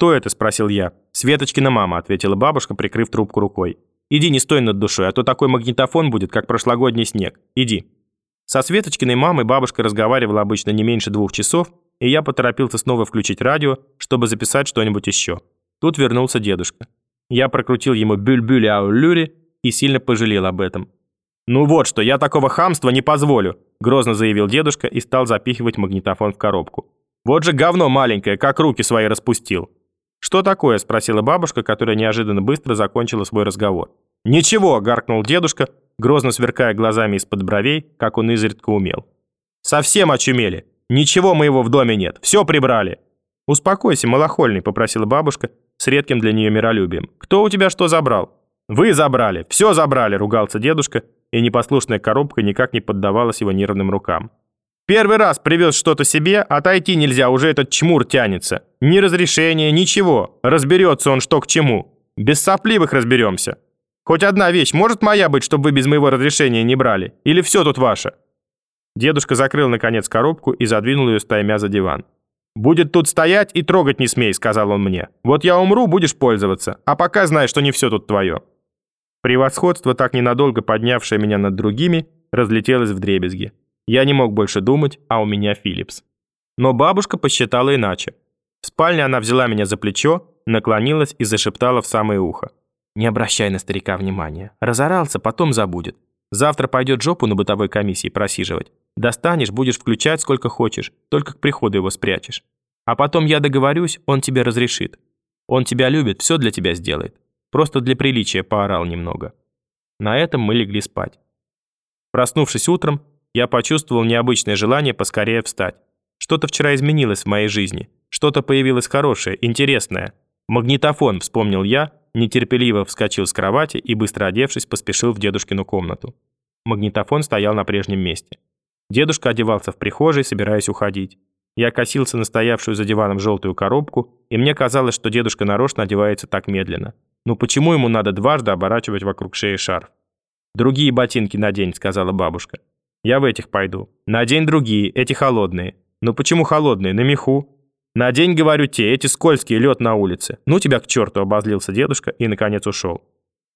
«Кто это?» – спросил я. «Светочкина мама», – ответила бабушка, прикрыв трубку рукой. «Иди, не стой над душой, а то такой магнитофон будет, как прошлогодний снег. Иди». Со Светочкиной мамой бабушка разговаривала обычно не меньше двух часов, и я поторопился снова включить радио, чтобы записать что-нибудь еще. Тут вернулся дедушка. Я прокрутил ему бюль-бюль аулюри и сильно пожалел об этом. «Ну вот что, я такого хамства не позволю», – грозно заявил дедушка и стал запихивать магнитофон в коробку. «Вот же говно маленькое, как руки свои распустил». «Что такое?» – спросила бабушка, которая неожиданно быстро закончила свой разговор. «Ничего!» – гаркнул дедушка, грозно сверкая глазами из-под бровей, как он изредка умел. «Совсем очумели! Ничего моего в доме нет, все прибрали!» «Успокойся, малохольный», – попросила бабушка с редким для нее миролюбием. «Кто у тебя что забрал?» «Вы забрали, все забрали», – ругался дедушка, и непослушная коробка никак не поддавалась его нервным рукам. «Первый раз привез что-то себе, отойти нельзя, уже этот чмур тянется. Ни разрешения, ничего. Разберется он что к чему. Без сопливых разберемся». Хоть одна вещь может моя быть, чтобы вы без моего разрешения не брали? Или все тут ваше?» Дедушка закрыл, наконец, коробку и задвинул ее стаймя за диван. «Будет тут стоять и трогать не смей», — сказал он мне. «Вот я умру, будешь пользоваться, а пока знай, что не все тут твое». Превосходство, так ненадолго поднявшее меня над другими, разлетелось в дребезги. Я не мог больше думать, а у меня Филлипс. Но бабушка посчитала иначе. В спальне она взяла меня за плечо, наклонилась и зашептала в самое ухо. Не обращай на старика внимания. Разорался, потом забудет. Завтра пойдет жопу на бытовой комиссии просиживать. Достанешь, будешь включать сколько хочешь, только к приходу его спрячешь. А потом я договорюсь, он тебе разрешит. Он тебя любит, все для тебя сделает. Просто для приличия поорал немного. На этом мы легли спать. Проснувшись утром, я почувствовал необычное желание поскорее встать. Что-то вчера изменилось в моей жизни. Что-то появилось хорошее, интересное. Магнитофон, вспомнил я, нетерпеливо вскочил с кровати и, быстро одевшись, поспешил в дедушкину комнату. Магнитофон стоял на прежнем месте. Дедушка одевался в прихожей, собираясь уходить. Я косился на стоявшую за диваном желтую коробку, и мне казалось, что дедушка нарочно одевается так медленно. Ну почему ему надо дважды оборачивать вокруг шеи шарф? «Другие ботинки надень», — сказала бабушка. «Я в этих пойду. Надень другие, эти холодные». «Ну почему холодные? На меху». «Надень, говорю, те, эти скользкие, лед на улице. Ну тебя к черту!» – обозлился дедушка и, наконец, ушел.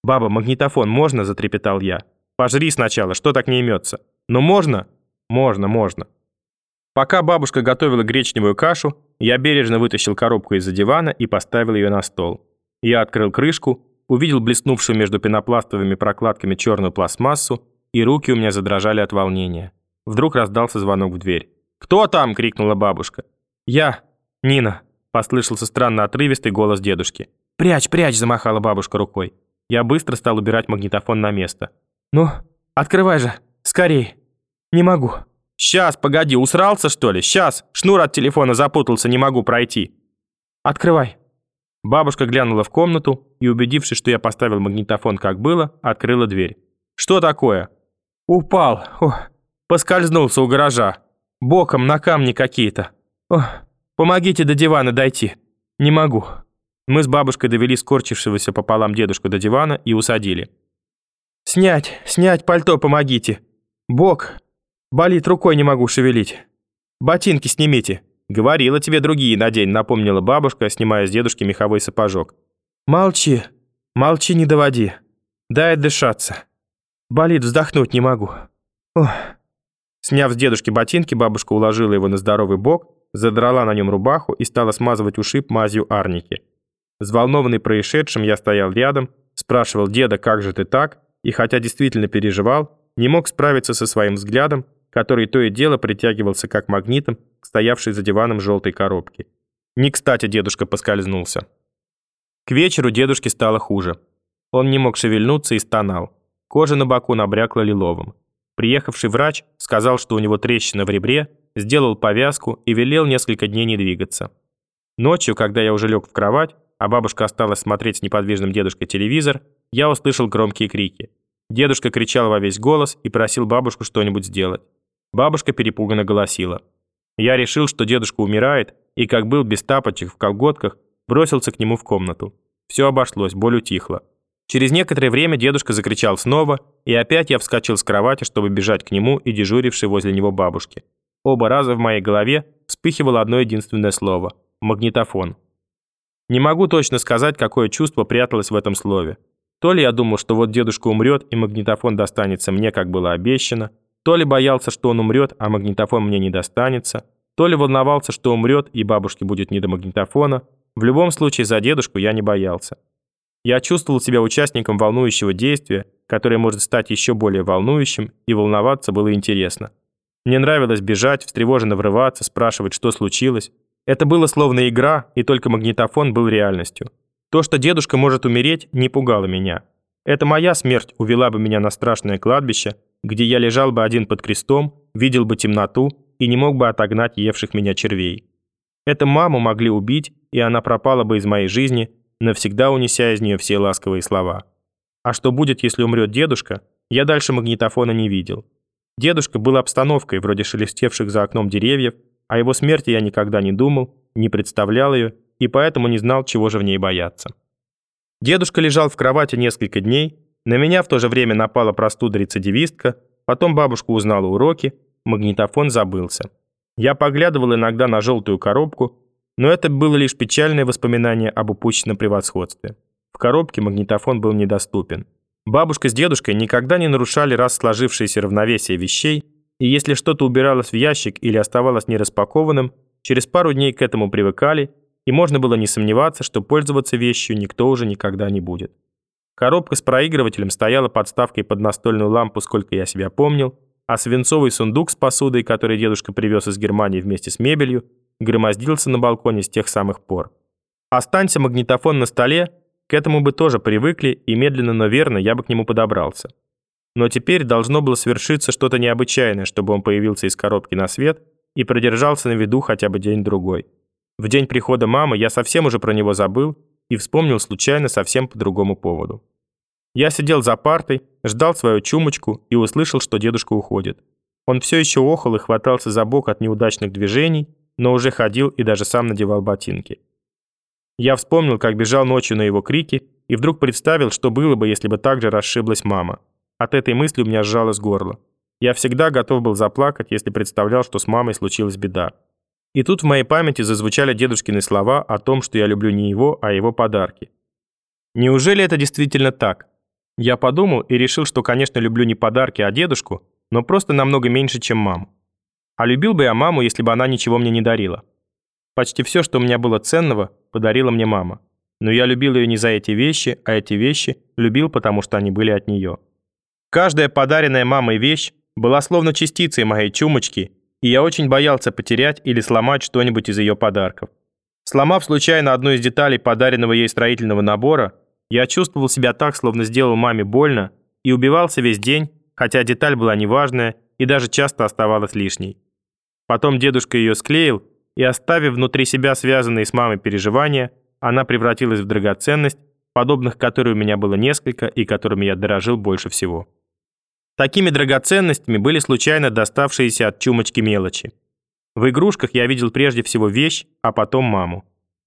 «Баба, магнитофон можно?» – затрепетал я. «Пожри сначала, что так не имется?» «Ну можно?» «Можно, можно». Пока бабушка готовила гречневую кашу, я бережно вытащил коробку из-за дивана и поставил ее на стол. Я открыл крышку, увидел блеснувшую между пенопластовыми прокладками черную пластмассу, и руки у меня задрожали от волнения. Вдруг раздался звонок в дверь. «Кто там?» – крикнула бабушка. «Я», «Нина!» – послышался странно отрывистый голос дедушки. «Прячь, прячь!» – замахала бабушка рукой. Я быстро стал убирать магнитофон на место. «Ну, открывай же! Скорей! Не могу!» «Сейчас, погоди, усрался, что ли? Сейчас! Шнур от телефона запутался, не могу пройти!» «Открывай!» Бабушка глянула в комнату и, убедившись, что я поставил магнитофон как было, открыла дверь. «Что такое?» «Упал! Ох, поскользнулся у гаража. Боком на камни какие-то. Ох, Помогите до дивана дойти. Не могу. Мы с бабушкой довели скорчившегося пополам дедушку до дивана и усадили. Снять, снять пальто помогите. Бок. Болит, рукой не могу шевелить. Ботинки снимите. Говорила тебе другие надень, напомнила бабушка, снимая с дедушки меховой сапожок. Молчи. Молчи, не доводи. Дай дышаться. Болит, вздохнуть не могу. Ох. Сняв с дедушки ботинки, бабушка уложила его на здоровый бок, задрала на нем рубаху и стала смазывать ушиб мазью арники. Взволнованный происшедшим, я стоял рядом, спрашивал деда, как же ты так, и хотя действительно переживал, не мог справиться со своим взглядом, который то и дело притягивался как магнитом к стоявшей за диваном желтой коробке. Не кстати дедушка поскользнулся. К вечеру дедушке стало хуже. Он не мог шевельнуться и стонал. Кожа на боку набрякла лиловым. Приехавший врач сказал, что у него трещина в ребре, сделал повязку и велел несколько дней не двигаться. Ночью, когда я уже лег в кровать, а бабушка осталась смотреть с неподвижным дедушкой телевизор, я услышал громкие крики. Дедушка кричал во весь голос и просил бабушку что-нибудь сделать. Бабушка перепуганно голосила. Я решил, что дедушка умирает, и, как был без тапочек в колготках, бросился к нему в комнату. Все обошлось, боль утихла. Через некоторое время дедушка закричал снова, и опять я вскочил с кровати, чтобы бежать к нему и дежурившей возле него бабушке. Оба раза в моей голове вспыхивало одно единственное слово – магнитофон. Не могу точно сказать, какое чувство пряталось в этом слове. То ли я думал, что вот дедушка умрет, и магнитофон достанется мне, как было обещано, то ли боялся, что он умрет, а магнитофон мне не достанется, то ли волновался, что умрет, и бабушке будет не до магнитофона. В любом случае, за дедушку я не боялся. Я чувствовал себя участником волнующего действия, которое может стать еще более волнующим, и волноваться было интересно. Мне нравилось бежать, встревоженно врываться, спрашивать, что случилось. Это было словно игра, и только магнитофон был реальностью. То, что дедушка может умереть, не пугало меня. Это моя смерть увела бы меня на страшное кладбище, где я лежал бы один под крестом, видел бы темноту и не мог бы отогнать евших меня червей. Это маму могли убить, и она пропала бы из моей жизни, навсегда унеся из нее все ласковые слова. А что будет, если умрет дедушка, я дальше магнитофона не видел. Дедушка был обстановкой, вроде шелестевших за окном деревьев, о его смерти я никогда не думал, не представлял ее, и поэтому не знал, чего же в ней бояться. Дедушка лежал в кровати несколько дней, на меня в то же время напала простуда-рецидивистка, потом бабушка узнала уроки, магнитофон забылся. Я поглядывал иногда на желтую коробку, но это было лишь печальное воспоминание об упущенном превосходстве. В коробке магнитофон был недоступен. Бабушка с дедушкой никогда не нарушали раз сложившееся равновесие вещей, и если что-то убиралось в ящик или оставалось нераспакованным, через пару дней к этому привыкали, и можно было не сомневаться, что пользоваться вещью никто уже никогда не будет. Коробка с проигрывателем стояла подставкой под настольную лампу, сколько я себя помнил, а свинцовый сундук с посудой, который дедушка привез из Германии вместе с мебелью, громоздился на балконе с тех самых пор. Останься магнитофон на столе, к этому бы тоже привыкли, и медленно, но верно я бы к нему подобрался. Но теперь должно было свершиться что-то необычайное, чтобы он появился из коробки на свет и продержался на виду хотя бы день-другой. В день прихода мамы я совсем уже про него забыл и вспомнил случайно совсем по другому поводу. Я сидел за партой, ждал свою чумочку и услышал, что дедушка уходит. Он все еще охал и хватался за бок от неудачных движений, но уже ходил и даже сам надевал ботинки. Я вспомнил, как бежал ночью на его крики, и вдруг представил, что было бы, если бы так же расшиблась мама. От этой мысли у меня сжалось горло. Я всегда готов был заплакать, если представлял, что с мамой случилась беда. И тут в моей памяти зазвучали дедушкины слова о том, что я люблю не его, а его подарки. Неужели это действительно так? Я подумал и решил, что, конечно, люблю не подарки, а дедушку, но просто намного меньше, чем маму. А любил бы я маму, если бы она ничего мне не дарила. Почти все, что у меня было ценного, подарила мне мама. Но я любил ее не за эти вещи, а эти вещи любил, потому что они были от нее. Каждая подаренная мамой вещь была словно частицей моей чумочки, и я очень боялся потерять или сломать что-нибудь из ее подарков. Сломав случайно одну из деталей подаренного ей строительного набора, я чувствовал себя так, словно сделал маме больно, и убивался весь день, хотя деталь была неважная и даже часто оставалась лишней. Потом дедушка ее склеил, и оставив внутри себя связанные с мамой переживания, она превратилась в драгоценность, подобных которой у меня было несколько и которыми я дорожил больше всего. Такими драгоценностями были случайно доставшиеся от чумочки мелочи. В игрушках я видел прежде всего вещь, а потом маму.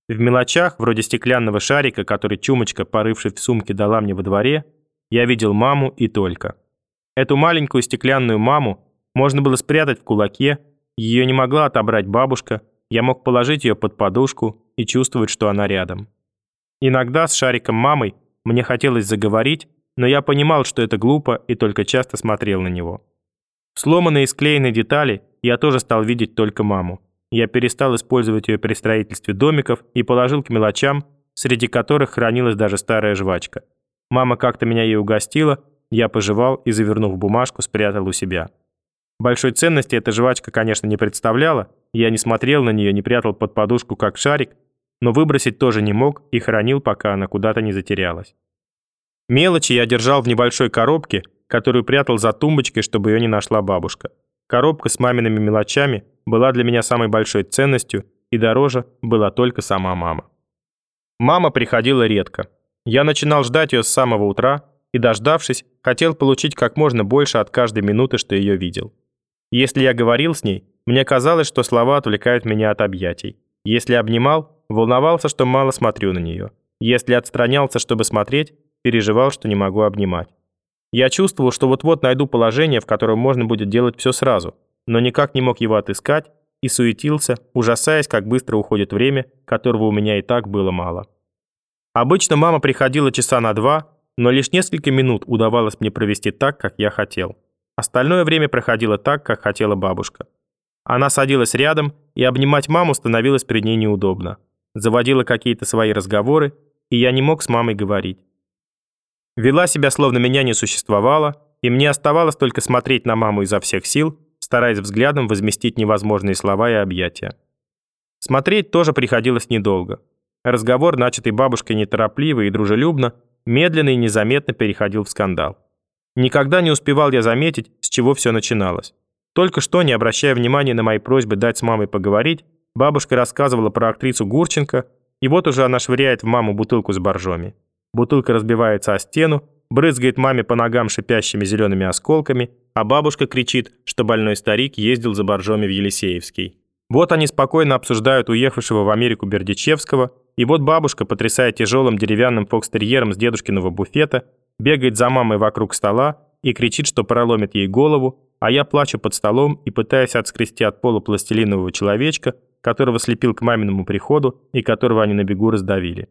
В мелочах, вроде стеклянного шарика, который чумочка, порывшись в сумке, дала мне во дворе, я видел маму и только. Эту маленькую стеклянную маму можно было спрятать в кулаке, ее не могла отобрать бабушка, я мог положить ее под подушку и чувствовать, что она рядом. Иногда с шариком мамой мне хотелось заговорить, но я понимал, что это глупо и только часто смотрел на него. Сломанные и склеенные детали я тоже стал видеть только маму. Я перестал использовать ее при строительстве домиков и положил к мелочам, среди которых хранилась даже старая жвачка. Мама как-то меня ей угостила, я пожевал и, завернув бумажку, спрятал у себя. Большой ценности эта жвачка, конечно, не представляла, я не смотрел на нее, не прятал под подушку как шарик, но выбросить тоже не мог и хранил, пока она куда-то не затерялась. Мелочи я держал в небольшой коробке, которую прятал за тумбочкой, чтобы ее не нашла бабушка. Коробка с мамиными мелочами была для меня самой большой ценностью, и дороже была только сама мама. Мама приходила редко. Я начинал ждать ее с самого утра, и, дождавшись, хотел получить как можно больше от каждой минуты, что ее видел. Если я говорил с ней, мне казалось, что слова отвлекают меня от объятий. Если обнимал, волновался, что мало смотрю на нее. Если отстранялся, чтобы смотреть, переживал, что не могу обнимать. Я чувствовал, что вот-вот найду положение, в котором можно будет делать все сразу, но никак не мог его отыскать, и суетился, ужасаясь, как быстро уходит время, которого у меня и так было мало. Обычно мама приходила часа на два, но лишь несколько минут удавалось мне провести так, как я хотел. Остальное время проходило так, как хотела бабушка. Она садилась рядом, и обнимать маму становилось перед ней неудобно. Заводила какие-то свои разговоры, и я не мог с мамой говорить. Вела себя, словно меня не существовало, и мне оставалось только смотреть на маму изо всех сил, стараясь взглядом возместить невозможные слова и объятия. Смотреть тоже приходилось недолго. Разговор, начатый бабушкой неторопливо и дружелюбно, медленно и незаметно переходил в скандал. Никогда не успевал я заметить, с чего все начиналось. Только что, не обращая внимания на мои просьбы дать с мамой поговорить, бабушка рассказывала про актрису Гурченко, и вот уже она швыряет в маму бутылку с боржоми. Бутылка разбивается о стену, брызгает маме по ногам шипящими зелеными осколками, а бабушка кричит, что больной старик ездил за боржоми в Елисеевский. Вот они спокойно обсуждают уехавшего в Америку Бердичевского, и вот бабушка, потрясая тяжелым деревянным фокстерьером с дедушкиного буфета, бегает за мамой вокруг стола и кричит, что проломит ей голову, а я плачу под столом и пытаюсь отскрести от пола пластилинового человечка, которого слепил к маминому приходу и которого они на бегу раздавили.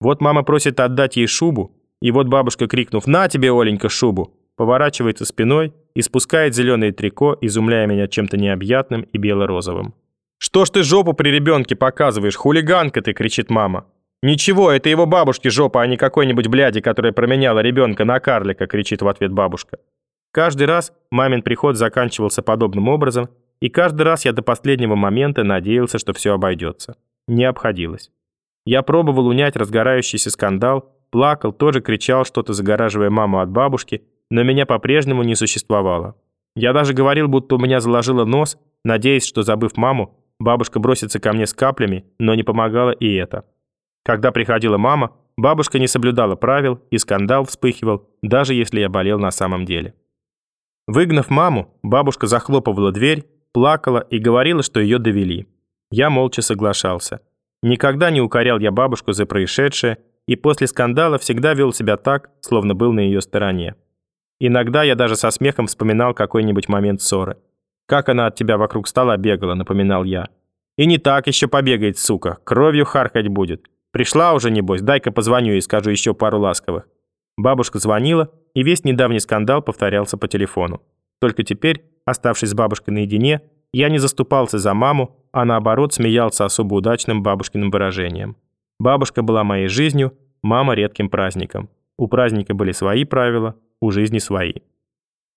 Вот мама просит отдать ей шубу, и вот бабушка, крикнув «На тебе, Оленька, шубу!», поворачивается спиной и спускает зеленое трико, изумляя меня чем-то необъятным и бело-розовым. «Что ж ты жопу при ребенке показываешь? Хулиганка ты!» — кричит мама. «Ничего, это его бабушки жопа, а не какой-нибудь бляди, которая променяла ребенка на карлика!» — кричит в ответ бабушка. Каждый раз мамин приход заканчивался подобным образом, и каждый раз я до последнего момента надеялся, что все обойдется. Не обходилось. Я пробовал унять разгорающийся скандал, плакал, тоже кричал что-то, загораживая маму от бабушки, но меня по-прежнему не существовало. Я даже говорил, будто у меня заложило нос, надеясь, что, забыв маму, бабушка бросится ко мне с каплями, но не помогало и это. Когда приходила мама, бабушка не соблюдала правил, и скандал вспыхивал, даже если я болел на самом деле. Выгнав маму, бабушка захлопывала дверь, плакала и говорила, что ее довели. Я молча соглашался. Никогда не укорял я бабушку за происшедшее, и после скандала всегда вел себя так, словно был на ее стороне. Иногда я даже со смехом вспоминал какой-нибудь момент ссоры. «Как она от тебя вокруг стола бегала», — напоминал я. «И не так еще побегает, сука, кровью харкать будет. Пришла уже, небось, дай-ка позвоню и скажу еще пару ласковых». Бабушка звонила, и весь недавний скандал повторялся по телефону. Только теперь, оставшись с бабушкой наедине, я не заступался за маму, а наоборот смеялся особо удачным бабушкиным выражением. Бабушка была моей жизнью, мама редким праздником. У праздника были свои правила, у жизни свои.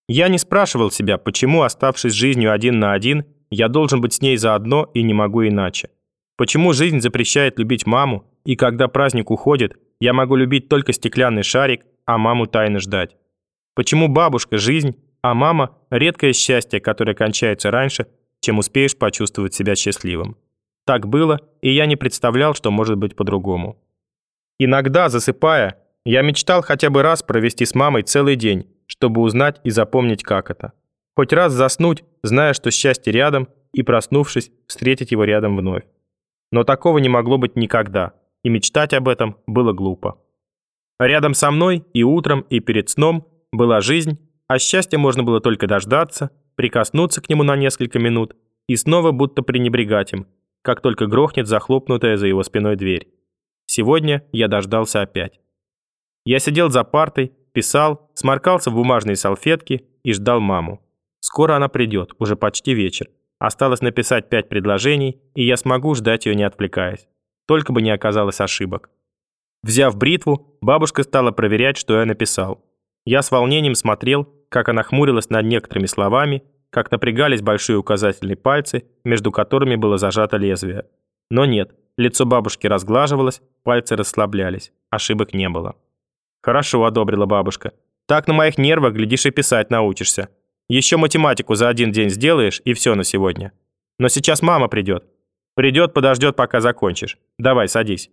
Я не спрашивал себя, почему, оставшись жизнью один на один, я должен быть с ней заодно и не могу иначе. Почему жизнь запрещает любить маму, и когда праздник уходит, я могу любить только стеклянный шарик, а маму тайно ждать. Почему бабушка – жизнь, а мама – редкое счастье, которое кончается раньше, чем успеешь почувствовать себя счастливым. Так было, и я не представлял, что может быть по-другому. Иногда, засыпая, я мечтал хотя бы раз провести с мамой целый день, чтобы узнать и запомнить, как это. Хоть раз заснуть, зная, что счастье рядом, и, проснувшись, встретить его рядом вновь. Но такого не могло быть никогда, и мечтать об этом было глупо. Рядом со мной и утром, и перед сном была жизнь, а счастье можно было только дождаться, прикоснуться к нему на несколько минут и снова будто пренебрегать им, как только грохнет захлопнутая за его спиной дверь. Сегодня я дождался опять. Я сидел за партой, писал, сморкался в бумажные салфетки и ждал маму. Скоро она придет, уже почти вечер. Осталось написать пять предложений, и я смогу ждать ее не отвлекаясь. Только бы не оказалось ошибок. Взяв бритву, бабушка стала проверять, что я написал. Я с волнением смотрел, как она хмурилась над некоторыми словами, как напрягались большие указательные пальцы, между которыми было зажато лезвие. Но нет, лицо бабушки разглаживалось, пальцы расслаблялись, ошибок не было. «Хорошо», — одобрила бабушка. «Так на моих нервах, глядишь, и писать научишься. Еще математику за один день сделаешь, и все на сегодня. Но сейчас мама придет. Придет, подождет, пока закончишь. Давай, садись».